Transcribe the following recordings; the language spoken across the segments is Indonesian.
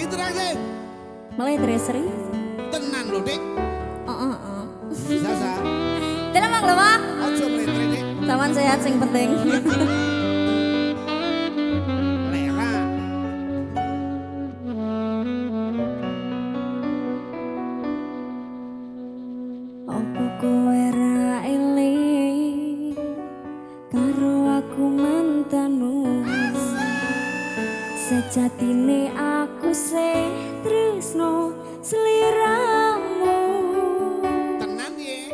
Itu sih. Mulai Sri. Tenan lho, Dik. Heeh, heeh. Sasa. Dalam mang lho, Mak. Dik. Saman sehat sing penting. Aku mantanmu Sejatine aku se tresno sliramu Tenan ye.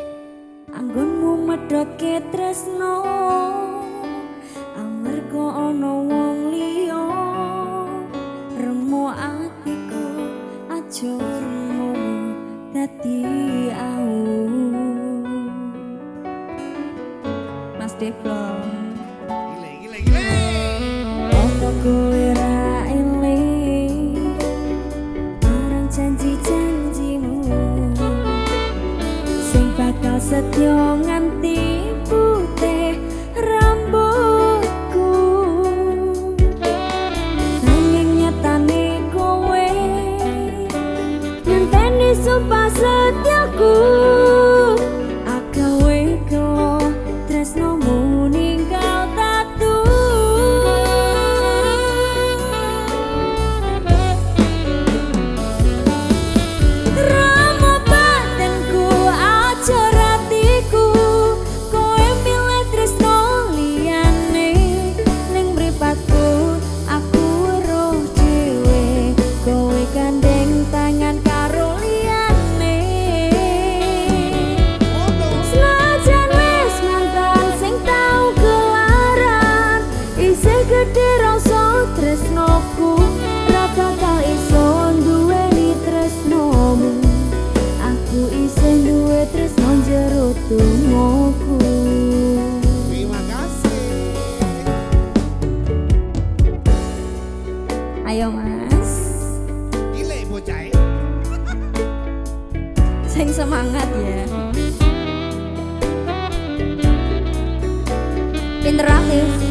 Anggonmu medhotke tresno. Amarga ana wong liya. Remo atiku aja remo dadi au Mas Deblong sumpah setiaku sing semangat ya. Hmm. Pinter aktif